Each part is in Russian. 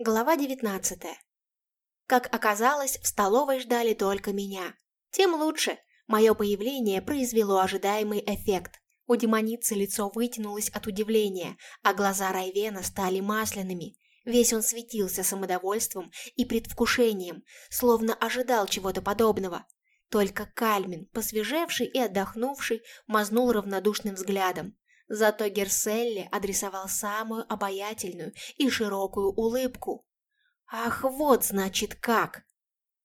Глава 19. Как оказалось, в столовой ждали только меня. Тем лучше. Мое появление произвело ожидаемый эффект. У демоницы лицо вытянулось от удивления, а глаза Райвена стали масляными. Весь он светился самодовольством и предвкушением, словно ожидал чего-то подобного. Только Кальмин, посвежевший и отдохнувший, мазнул равнодушным взглядом. Зато Герселли адресовал самую обаятельную и широкую улыбку. «Ах, вот значит как!»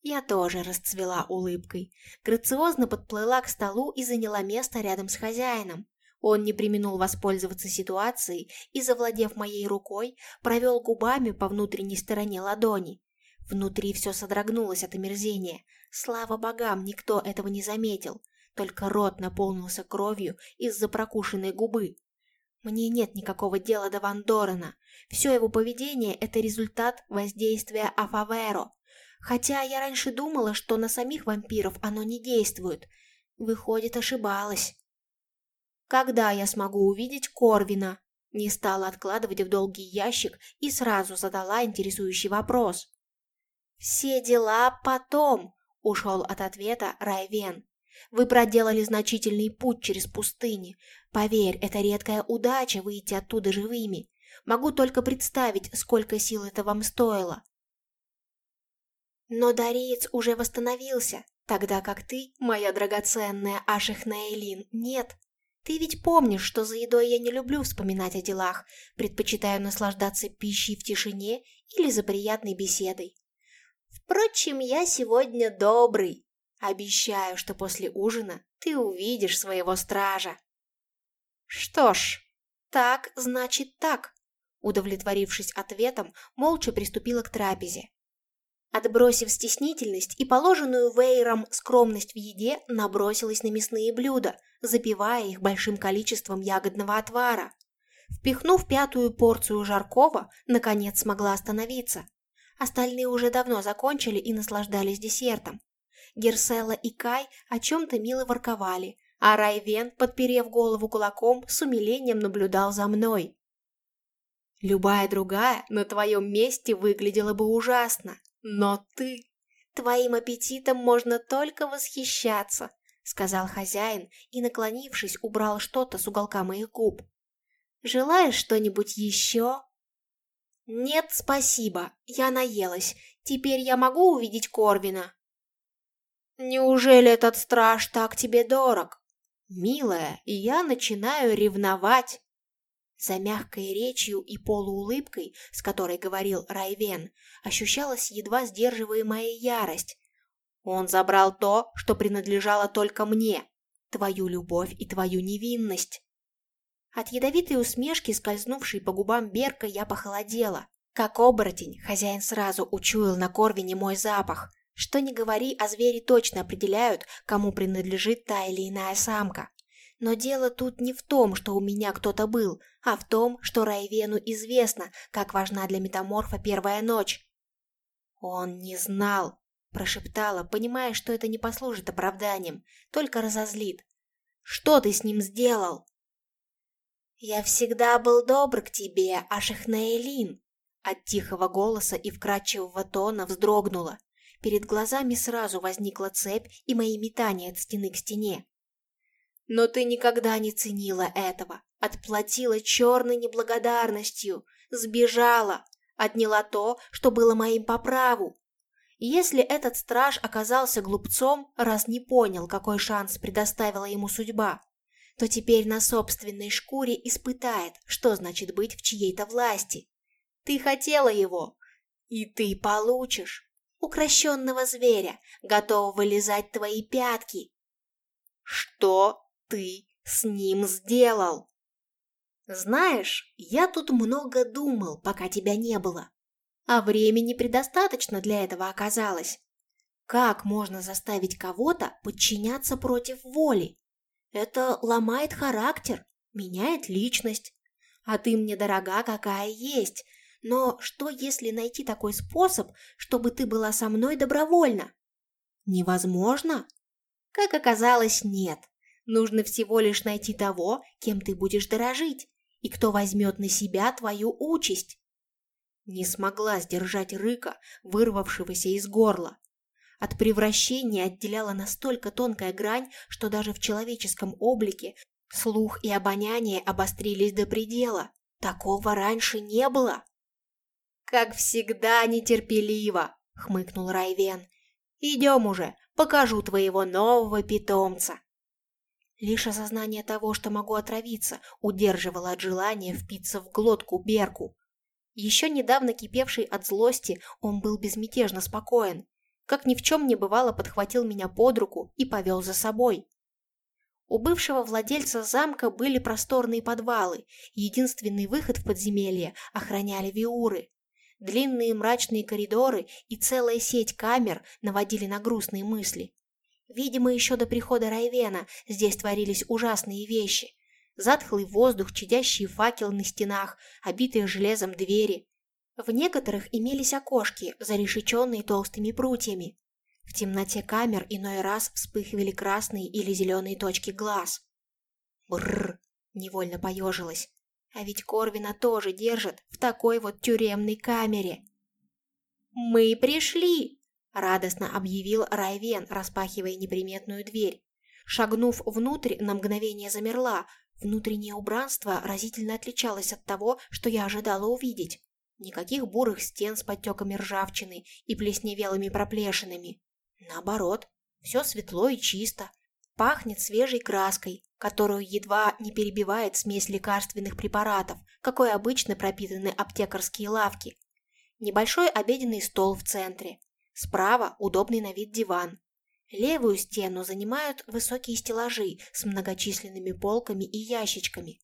Я тоже расцвела улыбкой. Грациозно подплыла к столу и заняла место рядом с хозяином. Он не применул воспользоваться ситуацией и, завладев моей рукой, провел губами по внутренней стороне ладони. Внутри все содрогнулось от омерзения. Слава богам, никто этого не заметил только рот наполнился кровью из-за прокушенной губы. Мне нет никакого дела до Ван Дорена. Все его поведение – это результат воздействия Афаверо. Хотя я раньше думала, что на самих вампиров оно не действует. Выходит, ошибалась. Когда я смогу увидеть Корвина? Не стала откладывать в долгий ящик и сразу задала интересующий вопрос. «Все дела потом», – ушел от ответа Райвен. Вы проделали значительный путь через пустыни. Поверь, это редкая удача выйти оттуда живыми. Могу только представить, сколько сил это вам стоило. Но Дариец уже восстановился, тогда как ты, моя драгоценная Ашихнаэлин, нет. Ты ведь помнишь, что за едой я не люблю вспоминать о делах, предпочитаю наслаждаться пищей в тишине или за приятной беседой. Впрочем, я сегодня добрый, Обещаю, что после ужина ты увидишь своего стража. Что ж, так значит так. Удовлетворившись ответом, молча приступила к трапезе. Отбросив стеснительность и положенную Вейром скромность в еде, набросилась на мясные блюда, запивая их большим количеством ягодного отвара. Впихнув пятую порцию жаркого, наконец смогла остановиться. Остальные уже давно закончили и наслаждались десертом. Герсела и Кай о чем-то мило ворковали, а Райвен, подперев голову кулаком, с умилением наблюдал за мной. Любая другая на твоем месте выглядела бы ужасно, но ты... Твоим аппетитом можно только восхищаться, сказал хозяин и, наклонившись, убрал что-то с уголка моих губ. Желаешь что-нибудь еще? Нет, спасибо, я наелась. Теперь я могу увидеть Корвина? Неужели этот страж так тебе дорог? Милая, я начинаю ревновать. За мягкой речью и полуулыбкой, с которой говорил Райвен, ощущалась едва сдерживаемая ярость. Он забрал то, что принадлежало только мне, твою любовь и твою невинность. От ядовитой усмешки, скользнувшей по губам Берка, я похолодела. Как оборотень, хозяин сразу учуял на Корвине мой запах, что ни говори, а звери точно определяют, кому принадлежит та или иная самка. Но дело тут не в том, что у меня кто-то был, а в том, что Райвену известно, как важна для метаморфа первая ночь. «Он не знал», – прошептала, понимая, что это не послужит оправданием, только разозлит. «Что ты с ним сделал?» «Я всегда был добр к тебе, Ашихнаэлин», – от тихого голоса и вкрадчивого тона вздрогнула. Перед глазами сразу возникла цепь и мои метания от стены к стене. Но ты никогда не ценила этого, отплатила черной неблагодарностью, сбежала, отняла то, что было моим по праву. Если этот страж оказался глупцом, раз не понял, какой шанс предоставила ему судьба, то теперь на собственной шкуре испытает, что значит быть в чьей-то власти. Ты хотела его, и ты получишь укращенного зверя, готового лизать твои пятки. Что ты с ним сделал? Знаешь, я тут много думал, пока тебя не было. А времени предостаточно для этого оказалось. Как можно заставить кого-то подчиняться против воли? Это ломает характер, меняет личность. А ты мне дорога какая есть, но что, если найти такой способ, чтобы ты была со мной добровольно? Невозможно? Как оказалось, нет. Нужно всего лишь найти того, кем ты будешь дорожить, и кто возьмет на себя твою участь. Не смогла сдержать рыка, вырвавшегося из горла. От превращения отделяла настолько тонкая грань, что даже в человеческом облике слух и обоняние обострились до предела. Такого раньше не было. «Как всегда нетерпеливо!» — хмыкнул Райвен. «Идем уже, покажу твоего нового питомца!» Лишь осознание того, что могу отравиться, удерживало от желания впиться в глотку Берку. Еще недавно кипевший от злости, он был безмятежно спокоен. Как ни в чем не бывало, подхватил меня под руку и повел за собой. У бывшего владельца замка были просторные подвалы, единственный выход в подземелье охраняли виуры. Длинные мрачные коридоры и целая сеть камер наводили на грустные мысли. Видимо, еще до прихода Райвена здесь творились ужасные вещи. Затхлый воздух, чадящие факелы на стенах, обитые железом двери. В некоторых имелись окошки, зарешеченные толстыми прутьями. В темноте камер иной раз вспыхивали красные или зеленые точки глаз. Бррр, невольно поежилась. А ведь Корвина тоже держат в такой вот тюремной камере. «Мы пришли!» – радостно объявил Райвен, распахивая неприметную дверь. Шагнув внутрь, на мгновение замерла. Внутреннее убранство разительно отличалось от того, что я ожидала увидеть. Никаких бурых стен с подтеками ржавчины и плесневелыми проплешинами. Наоборот, все светло и чисто. Пахнет свежей краской, которую едва не перебивает смесь лекарственных препаратов, какой обычно пропитаны аптекарские лавки. Небольшой обеденный стол в центре. Справа удобный на вид диван. Левую стену занимают высокие стеллажи с многочисленными полками и ящичками.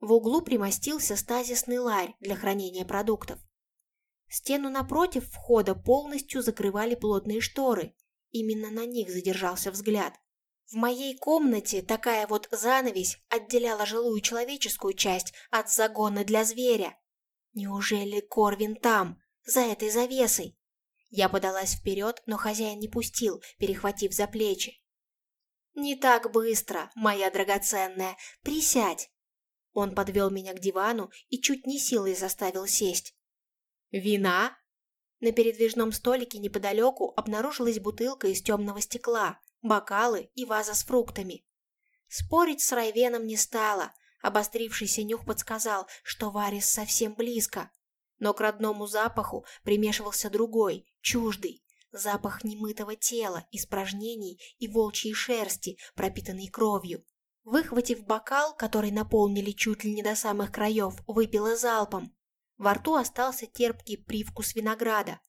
В углу примостился стазисный ларь для хранения продуктов. Стену напротив входа полностью закрывали плотные шторы. Именно на них задержался взгляд. В моей комнате такая вот занавесь отделяла жилую человеческую часть от загона для зверя. Неужели Корвин там, за этой завесой? Я подалась вперед, но хозяин не пустил, перехватив за плечи. «Не так быстро, моя драгоценная, присядь!» Он подвел меня к дивану и чуть не силой заставил сесть. «Вина?» На передвижном столике неподалеку обнаружилась бутылка из темного стекла, бокалы и ваза с фруктами. Спорить с Райвеном не стало. Обострившийся нюх подсказал, что Варис совсем близко. Но к родному запаху примешивался другой, чуждый. Запах немытого тела, испражнений и волчьей шерсти, пропитанной кровью. Выхватив бокал, который наполнили чуть ли не до самых краев, выпила залпом. Во рту остался терпкий привкус винограда.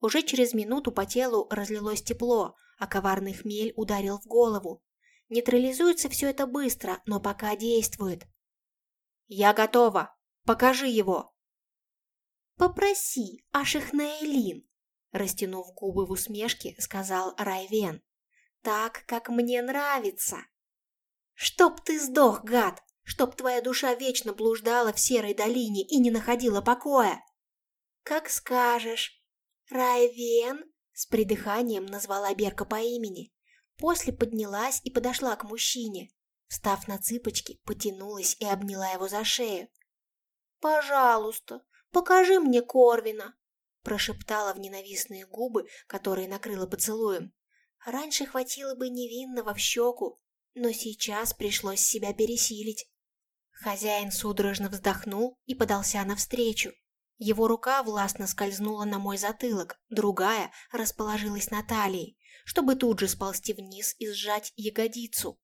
Уже через минуту по телу разлилось тепло, а коварный хмель ударил в голову. Нейтрализуется все это быстро, но пока действует. «Я готова! Покажи его!» «Попроси, Ашихнаэлин!» Растянув губы в усмешке, сказал Райвен. «Так, как мне нравится!» «Чтоб ты сдох, гад! Чтоб твоя душа вечно блуждала в серой долине и не находила покоя!» «Как скажешь!» «Райвен?» С придыханием назвала Берка по имени. После поднялась и подошла к мужчине. Встав на цыпочки, потянулась и обняла его за шею. «Пожалуйста, покажи мне Корвина!» прошептала в ненавистные губы, которые накрыла поцелуем. Раньше хватило бы невинного в щеку, но сейчас пришлось себя пересилить. Хозяин судорожно вздохнул и подался навстречу. Его рука властно скользнула на мой затылок, другая расположилась на талии, чтобы тут же сползти вниз и сжать ягодицу.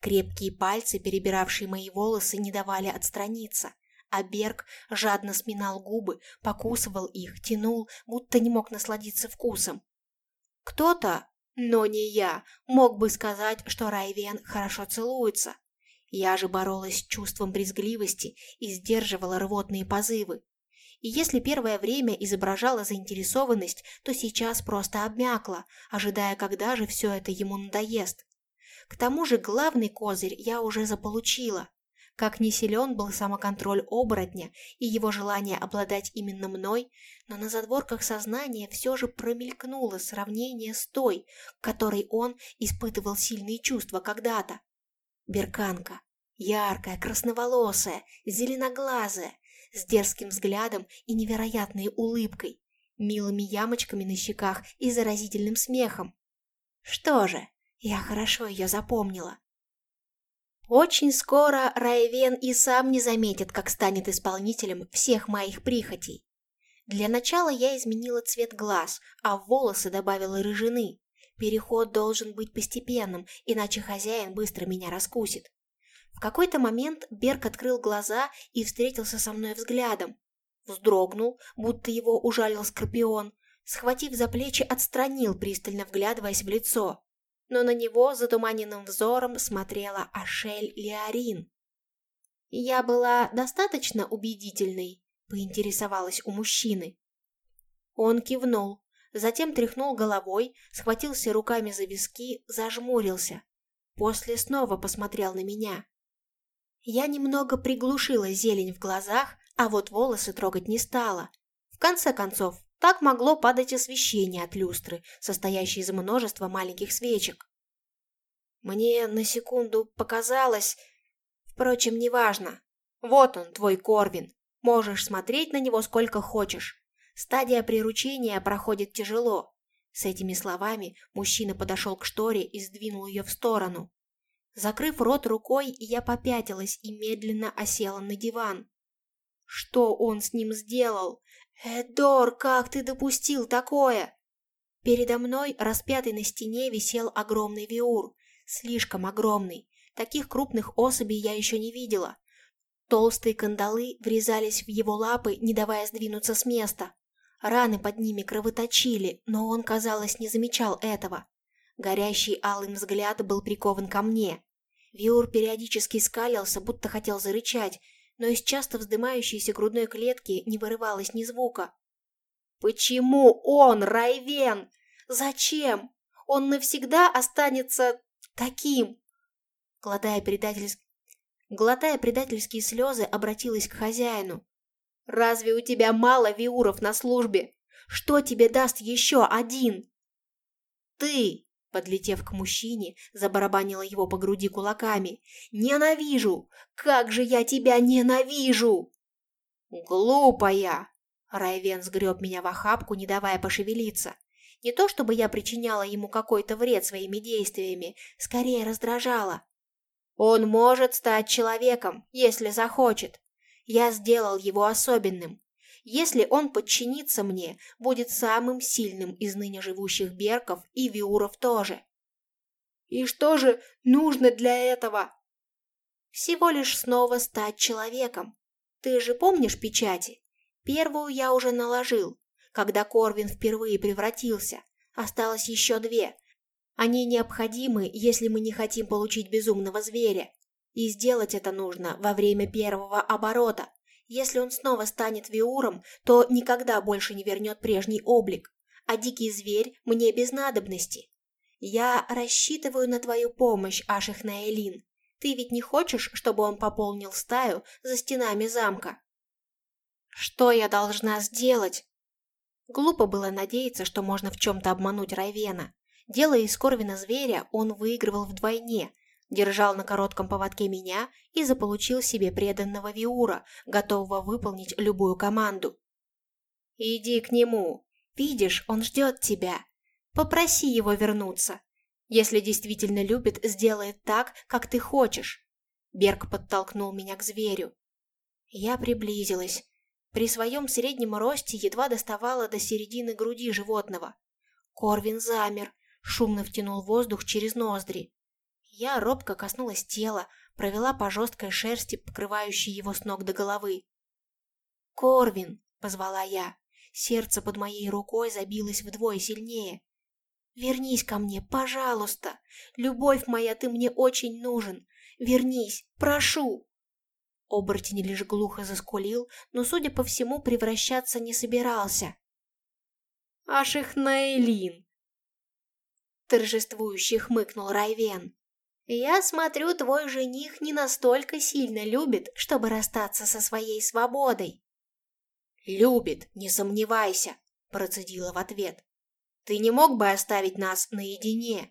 Крепкие пальцы, перебиравшие мои волосы, не давали отстраниться, а Берг жадно сминал губы, покусывал их, тянул, будто не мог насладиться вкусом. Кто-то, но не я, мог бы сказать, что Райвен хорошо целуется. Я же боролась с чувством брезгливости и сдерживала рвотные позывы. И если первое время изображала заинтересованность, то сейчас просто обмякла, ожидая, когда же все это ему надоест. К тому же главный козырь я уже заполучила. Как не силен был самоконтроль оборотня и его желание обладать именно мной, но на задворках сознания все же промелькнуло сравнение с той, которой он испытывал сильные чувства когда-то. Берканка. Яркая, красноволосая, зеленоглазая, с дерзким взглядом и невероятной улыбкой, милыми ямочками на щеках и заразительным смехом. Что же, я хорошо ее запомнила. Очень скоро Райвен и сам не заметит, как станет исполнителем всех моих прихотей. Для начала я изменила цвет глаз, а в волосы добавила рыжины. Переход должен быть постепенным, иначе хозяин быстро меня раскусит. В какой-то момент Берг открыл глаза и встретился со мной взглядом. Вздрогнул, будто его ужалил скорпион, схватив за плечи, отстранил, пристально вглядываясь в лицо но на него затуманенным взором смотрела Ашель Леорин. «Я была достаточно убедительной?» – поинтересовалась у мужчины. Он кивнул, затем тряхнул головой, схватился руками за виски, зажмурился. После снова посмотрел на меня. Я немного приглушила зелень в глазах, а вот волосы трогать не стала. В конце концов, так могло падать освещение от люстры, состоящей из множества маленьких свечек. Мне на секунду показалось... Впрочем, неважно. Вот он, твой Корвин. Можешь смотреть на него сколько хочешь. Стадия приручения проходит тяжело. С этими словами мужчина подошел к шторе и сдвинул ее в сторону. Закрыв рот рукой, я попятилась и медленно осела на диван. Что он с ним сделал? «Эдор, как ты допустил такое?» Передо мной, распятый на стене, висел огромный виур, слишком огромный. Таких крупных особей я еще не видела. Толстые кандалы врезались в его лапы, не давая сдвинуться с места. Раны под ними кровоточили, но он, казалось, не замечал этого. Горящий алым взгляд был прикован ко мне. Виур периодически скалился, будто хотел зарычать, но из часто вздымающейся грудной клетки не вырывалось ни звука. «Почему он, Райвен? Зачем? Он навсегда останется таким?» Глотая, предательск... Глотая предательские слезы, обратилась к хозяину. «Разве у тебя мало виуров на службе? Что тебе даст еще один?» «Ты!» Подлетев к мужчине, забарабанила его по груди кулаками. «Ненавижу! Как же я тебя ненавижу!» «Глупая!» Райвен сгреб меня в охапку, не давая пошевелиться. Не то чтобы я причиняла ему какой-то вред своими действиями, скорее раздражала. «Он может стать человеком, если захочет. Я сделал его особенным. Если он подчинится мне, будет самым сильным из ныне живущих берков и виуров тоже. И что же нужно для этого? Всего лишь снова стать человеком. Ты же помнишь печати? Первую я уже наложил, когда Корвин впервые превратился. Осталось еще две. Они необходимы, если мы не хотим получить безумного зверя. И сделать это нужно во время первого оборота. Если он снова станет Виуром, то никогда больше не вернет прежний облик, а дикий зверь мне без надобности. Я рассчитываю на твою помощь, Аших Наэлин. Ты ведь не хочешь, чтобы он пополнил стаю за стенами замка? Что я должна сделать? Глупо было надеяться, что можно в чем-то обмануть Райвена. Делая из Корвина зверя, он выигрывал вдвойне, держал на коротком поводке меня и заполучил себе преданного Виура, готового выполнить любую команду. «Иди к нему. Видишь, он ждет тебя. Попроси его вернуться. Если действительно любит, сделает так, как ты хочешь». Берг подтолкнул меня к зверю. Я приблизилась. При своем среднем росте едва доставала до середины груди животного. Корвин замер, шумно втянул воздух через ноздри. Я робко коснулась тела, провела по жесткой шерсти, покрывающей его с ног до головы. «Корвин!» — позвала я. Сердце под моей рукой забилось вдвое сильнее. «Вернись ко мне, пожалуйста! Любовь моя, ты мне очень нужен! Вернись, прошу!» Оборотень лишь глухо заскулил, но, судя по всему, превращаться не собирался. «Аж их Нейлин!» Торжествующе хмыкнул Райвен. «Я смотрю, твой жених не настолько сильно любит, чтобы расстаться со своей свободой». «Любит, не сомневайся», – процедила в ответ. «Ты не мог бы оставить нас наедине?»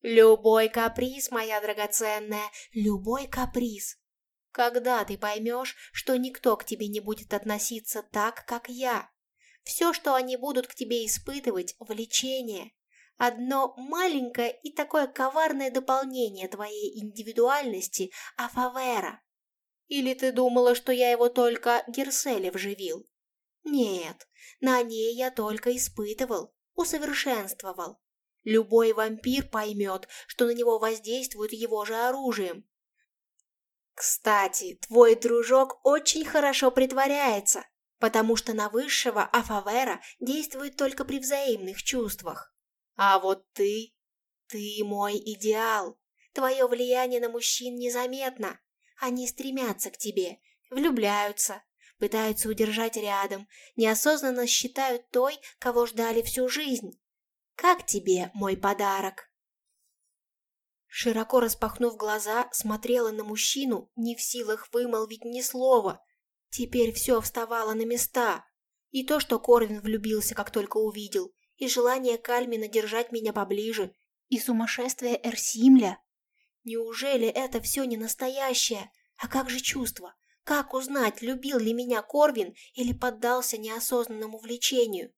«Любой каприз, моя драгоценная, любой каприз. Когда ты поймешь, что никто к тебе не будет относиться так, как я? Все, что они будут к тебе испытывать – влечение. Одно маленькое и такое коварное дополнение твоей индивидуальности – Афавера. Или ты думала, что я его только Герселе вживил? Нет, на ней я только испытывал, усовершенствовал. Любой вампир поймет, что на него воздействуют его же оружием. Кстати, твой дружок очень хорошо притворяется, потому что на высшего Афавера действует только при взаимных чувствах. А вот ты... ты мой идеал. Твое влияние на мужчин незаметно. Они стремятся к тебе, влюбляются, пытаются удержать рядом, неосознанно считают той, кого ждали всю жизнь. Как тебе мой подарок?» Широко распахнув глаза, смотрела на мужчину, не в силах вымолвить ни слова. Теперь все вставало на места. И то, что Корвин влюбился, как только увидел, и желание Кальмина держать меня поближе, и сумасшествие Эрсимля. Неужели это все не настоящее? А как же чувство? Как узнать, любил ли меня Корвин или поддался неосознанному влечению?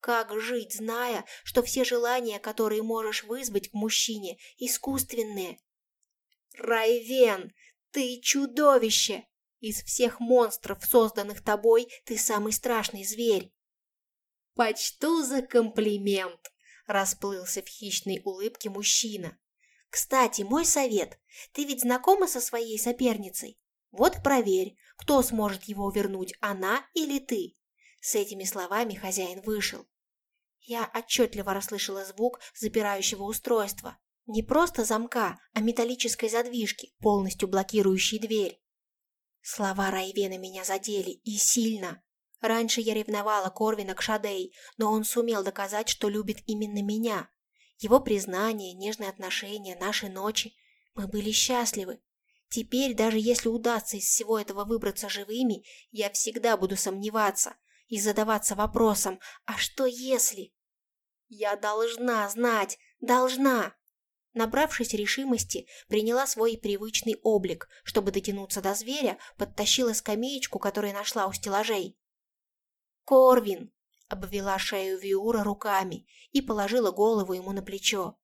Как жить, зная, что все желания, которые можешь вызвать к мужчине, искусственные? Райвен, ты чудовище! Из всех монстров, созданных тобой, ты самый страшный зверь. Почту за комплимент, расплылся в хищной улыбке мужчина. Кстати, мой совет, ты ведь знакома со своей соперницей? Вот проверь, кто сможет его вернуть, она или ты. С этими словами хозяин вышел. Я отчетливо расслышала звук запирающего устройства. Не просто замка, а металлической задвижки, полностью блокирующей дверь. Слова Райвена меня задели, и сильно. Раньше я ревновала Корвина к Шадей, но он сумел доказать, что любит именно меня. Его признание, нежные отношения, наши ночи. Мы были счастливы. Теперь, даже если удастся из всего этого выбраться живыми, я всегда буду сомневаться и задаваться вопросом «А что если?» Я должна знать, должна. Набравшись решимости, приняла свой привычный облик, чтобы дотянуться до зверя, подтащила скамеечку, которую нашла у стеллажей. «Корвин!» — обвела шею Виура руками и положила голову ему на плечо.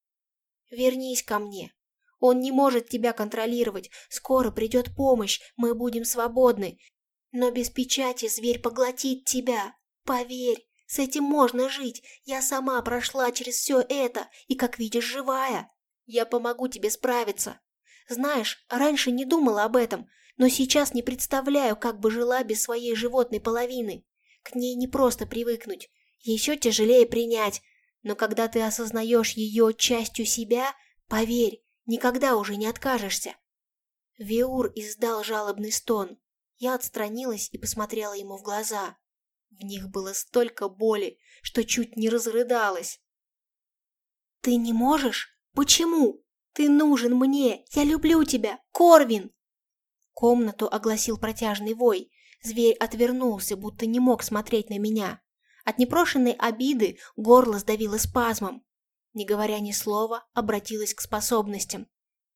«Вернись ко мне. Он не может тебя контролировать. Скоро придет помощь, мы будем свободны. Но без печати зверь поглотит тебя. Поверь, с этим можно жить. Я сама прошла через все это и, как видишь, живая. Я помогу тебе справиться. Знаешь, раньше не думала об этом, но сейчас не представляю, как бы жила без своей животной половины. К ней не просто привыкнуть, еще тяжелее принять. Но когда ты осознаешь ее частью себя, поверь, никогда уже не откажешься. Виур издал жалобный стон. Я отстранилась и посмотрела ему в глаза. В них было столько боли, что чуть не разрыдалась. «Ты не можешь? Почему? Ты нужен мне! Я люблю тебя! Корвин!» Комнату огласил протяжный вой. Зверь отвернулся, будто не мог смотреть на меня. От непрошенной обиды горло сдавило спазмом. Не говоря ни слова, обратилась к способностям.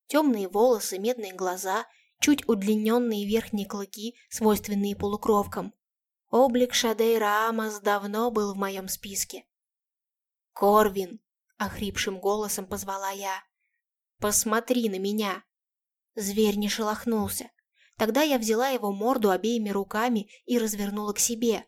Темные волосы, медные глаза, чуть удлиненные верхние клыки, свойственные полукровкам. Облик Шадей Раамас давно был в моем списке. «Корвин!» — охрипшим голосом позвала я. «Посмотри на меня!» Зверь не шелохнулся. Тогда я взяла его морду обеими руками и развернула к себе.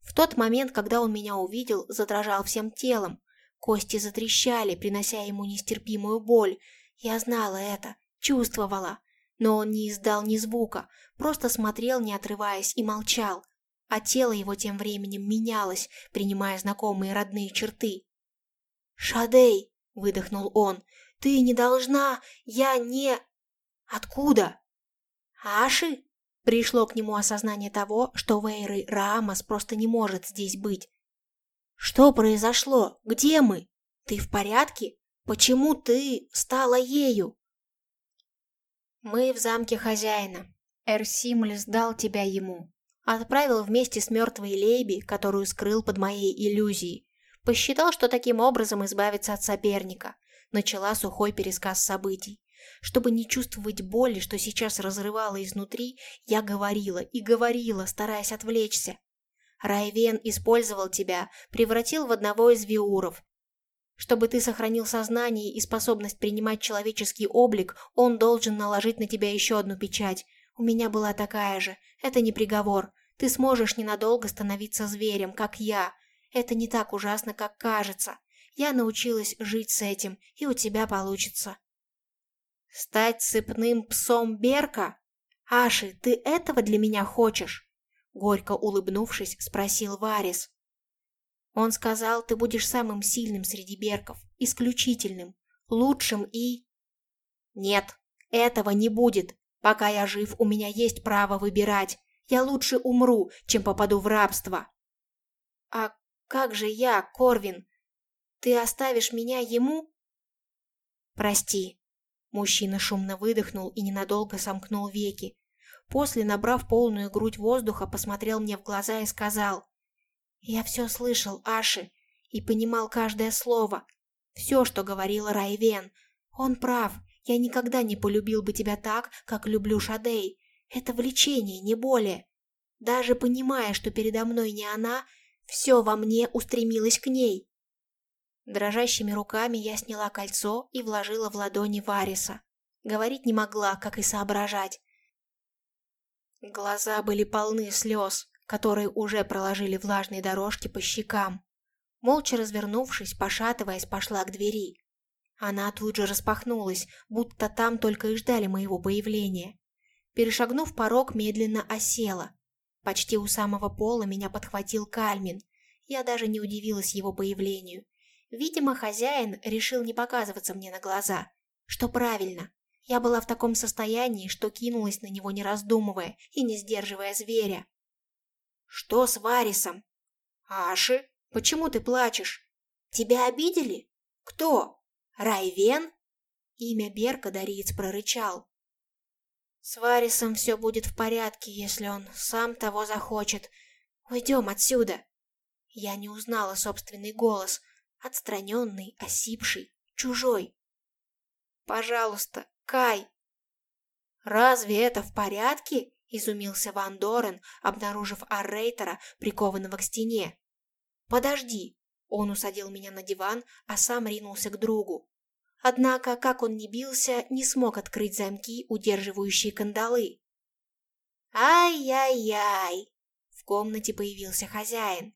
В тот момент, когда он меня увидел, задрожал всем телом. Кости затрещали, принося ему нестерпимую боль. Я знала это, чувствовала. Но он не издал ни звука, просто смотрел, не отрываясь, и молчал а тело его тем временем менялось, принимая знакомые родные черты. «Шадей!» — выдохнул он. «Ты не должна! Я не...» «Откуда?» «Аши?» Пришло к нему осознание того, что Вейры Раамас просто не может здесь быть. «Что произошло? Где мы? Ты в порядке? Почему ты стала ею?» «Мы в замке хозяина. Эрсимль сдал тебя ему. Отправил вместе с мертвой Лейби, которую скрыл под моей иллюзией. Посчитал, что таким образом избавится от соперника. Начала сухой пересказ событий. Чтобы не чувствовать боли, что сейчас разрывало изнутри, я говорила и говорила, стараясь отвлечься. Райвен использовал тебя, превратил в одного из виуров. Чтобы ты сохранил сознание и способность принимать человеческий облик, он должен наложить на тебя еще одну печать. У меня была такая же. Это не приговор. Ты сможешь ненадолго становиться зверем, как я. Это не так ужасно, как кажется. Я научилась жить с этим, и у тебя получится. Стать цепным псом Берка? Аши, ты этого для меня хочешь? Горько улыбнувшись, спросил Варис. Он сказал, ты будешь самым сильным среди берков, исключительным, лучшим и... Нет, этого не будет. Пока я жив, у меня есть право выбирать. Я лучше умру, чем попаду в рабство. А как же я, Корвин? Ты оставишь меня ему? Прости. Мужчина шумно выдохнул и ненадолго сомкнул веки, После, набрав полную грудь воздуха, посмотрел мне в глаза и сказал. «Я все слышал, Аши, и понимал каждое слово. Все, что говорил Райвен. Он прав, я никогда не полюбил бы тебя так, как люблю Шадей. Это влечение, не более. Даже понимая, что передо мной не она, все во мне устремилось к ней. Дрожащими руками я сняла кольцо и вложила в ладони Вариса. Говорить не могла, как и соображать. Глаза были полны слез, которые уже проложили влажные дорожки по щекам. Молча развернувшись, пошатываясь, пошла к двери. Она тут же распахнулась, будто там только и ждали моего появления. Перешагнув порог, медленно осела. Почти у самого пола меня подхватил Кальмин. Я даже не удивилась его появлению. Видимо, хозяин решил не показываться мне на глаза. Что правильно. Я была в таком состоянии, что кинулась на него не раздумывая и не сдерживая зверя. «Что с Варисом?» «Аши, почему ты плачешь? Тебя обидели? Кто? Райвен?» Имя Берка Дариец прорычал. «С Варисом все будет в порядке, если он сам того захочет. Уйдем отсюда!» Я не узнала собственный голос, отстраненный, осипший, чужой. «Пожалуйста, Кай!» «Разве это в порядке?» – изумился Ван Дорен, обнаружив Аррейтера, прикованного к стене. «Подожди!» – он усадил меня на диван, а сам ринулся к другу. Однако, как он ни бился, не смог открыть замки, удерживающие кандалы. «Ай-яй-яй!» – в комнате появился хозяин.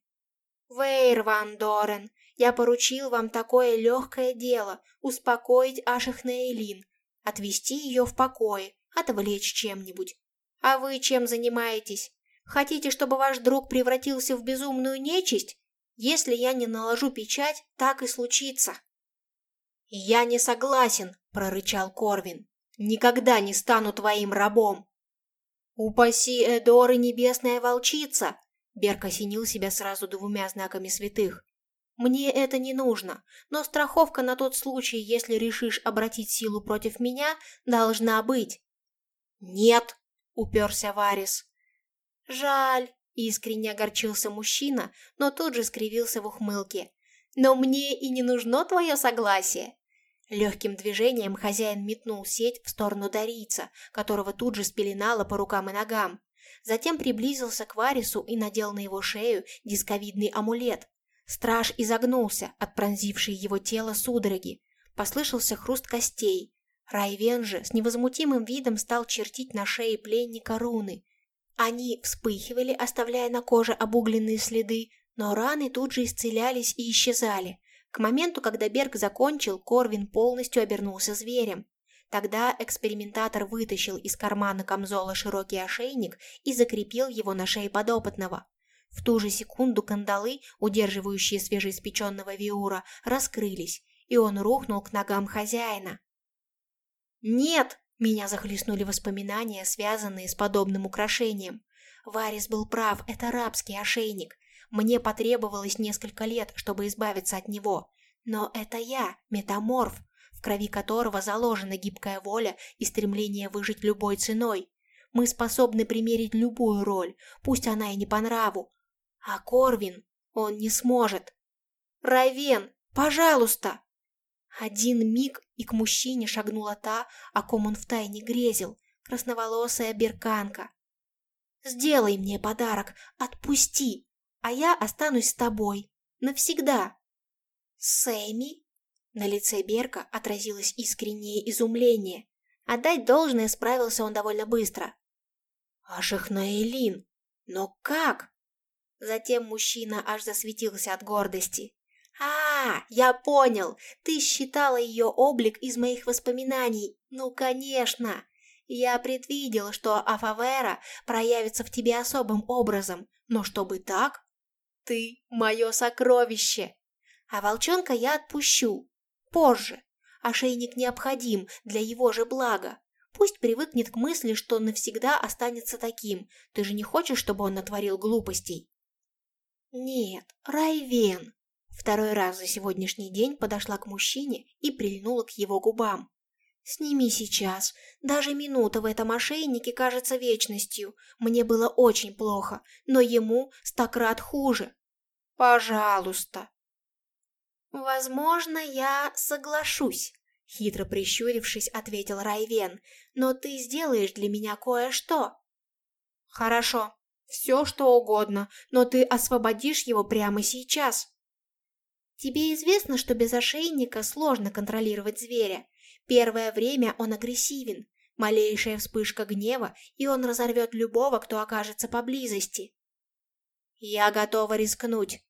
«Вейр Ван Дорен, я поручил вам такое легкое дело – успокоить Аших Нейлин, отвести ее в покое, отвлечь чем-нибудь. А вы чем занимаетесь? Хотите, чтобы ваш друг превратился в безумную нечисть? Если я не наложу печать, так и случится. «Я не согласен», — прорычал Корвин. «Никогда не стану твоим рабом». «Упаси Эдор и небесная волчица!» Берк осенил себя сразу двумя знаками святых. Мне это не нужно, но страховка на тот случай, если решишь обратить силу против меня, должна быть. Нет, уперся Варис. Жаль, искренне огорчился мужчина, но тут же скривился в ухмылке. Но мне и не нужно твое согласие. Легким движением хозяин метнул сеть в сторону Дарийца, которого тут же спеленало по рукам и ногам. Затем приблизился к Варису и надел на его шею дисковидный амулет, Страж изогнулся от пронзившей его тело судороги. Послышался хруст костей. Райвен же с невозмутимым видом стал чертить на шее пленника руны. Они вспыхивали, оставляя на коже обугленные следы, но раны тут же исцелялись и исчезали. К моменту, когда Берг закончил, Корвин полностью обернулся зверем. Тогда экспериментатор вытащил из кармана камзола широкий ошейник и закрепил его на шее подопытного. В ту же секунду кандалы, удерживающие свежеиспеченного Виура, раскрылись, и он рухнул к ногам хозяина. «Нет!» – меня захлестнули воспоминания, связанные с подобным украшением. Варис был прав, это рабский ошейник. Мне потребовалось несколько лет, чтобы избавиться от него. Но это я, метаморф, в крови которого заложена гибкая воля и стремление выжить любой ценой. Мы способны примерить любую роль, пусть она и не по нраву, а Корвин, он не сможет. Равен, пожалуйста! Один миг, и к мужчине шагнула та, о ком он втайне грезил, красноволосая берканка. «Сделай мне подарок, отпусти, а я останусь с тобой. Навсегда!» «Сэмми?» На лице Берка отразилось искреннее изумление. Отдать должное справился он довольно быстро. «Аших Наэлин! Но как?» Затем мужчина аж засветился от гордости. «А, я понял! Ты считала ее облик из моих воспоминаний. Ну, конечно! Я предвидел, что Афавера проявится в тебе особым образом, но чтобы так? Ты — мое сокровище! А волчонка я отпущу. Позже. Ошейник необходим для его же блага. Пусть привыкнет к мысли, что навсегда останется таким. Ты же не хочешь, чтобы он натворил глупостей? Нет, Райвен. Второй раз за сегодняшний день подошла к мужчине и прильнула к его губам. «Сними сейчас. Даже минута в этом ошейнике кажется вечностью. Мне было очень плохо, но ему стократ хуже. Пожалуйста». «Возможно, я соглашусь», — хитро прищурившись, ответил Райвен. «Но ты сделаешь для меня кое-что». «Хорошо, все что угодно, но ты освободишь его прямо сейчас». Тебе известно, что без ошейника сложно контролировать зверя. Первое время он агрессивен. Малейшая вспышка гнева, и он разорвет любого, кто окажется поблизости. Я готова рискнуть.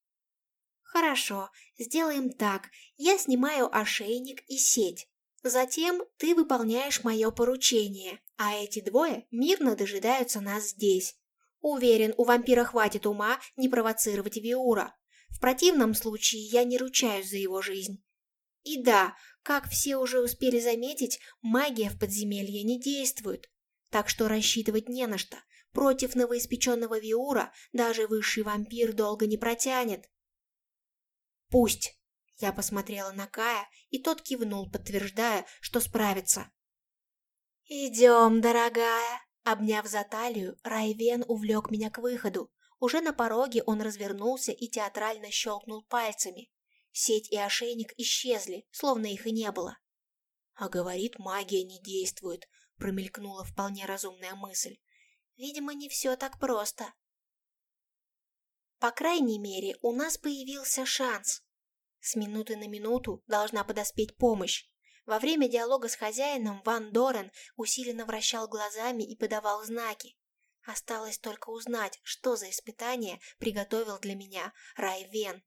Хорошо, сделаем так. Я снимаю ошейник и сеть. Затем ты выполняешь мое поручение, а эти двое мирно дожидаются нас здесь. Уверен, у вампира хватит ума не провоцировать Виура. В противном случае я не ручаюсь за его жизнь. И да, как все уже успели заметить, магия в подземелье не действует. Так что рассчитывать не на что. Против новоиспеченного Виура даже высший вампир долго не протянет. «Пусть!» Я посмотрела на Кая, и тот кивнул, подтверждая, что справится. «Идем, дорогая!» Обняв за талию, Райвен увлек меня к выходу. Уже на пороге он развернулся и театрально щелкнул пальцами. Сеть и ошейник исчезли, словно их и не было. «А говорит, магия не действует», — промелькнула вполне разумная мысль. «Видимо, не все так просто. По крайней мере, у нас появился шанс. С минуты на минуту должна подоспеть помощь. Во время диалога с хозяином Ван Дорен усиленно вращал глазами и подавал знаки. Осталось только узнать, что за испытание приготовил для меня Рай Вен.